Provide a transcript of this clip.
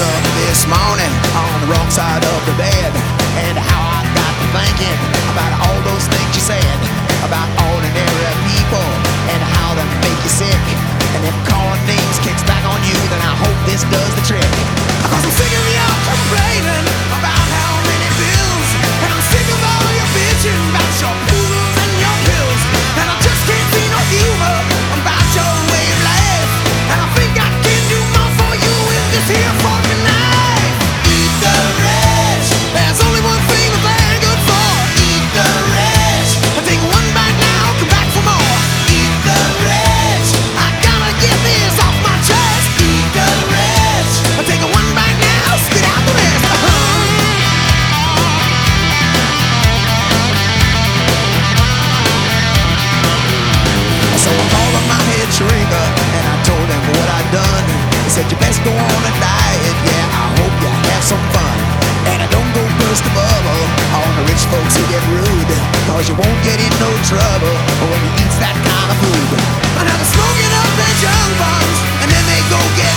up this morning on the wrong side of the bed. And I Yeah, I hope you have some fun. And I don't go burst a bubble on the rich folks who get rude. Cause you won't get in no trouble when you eat that kind of food. But smoking up their junk and then they go get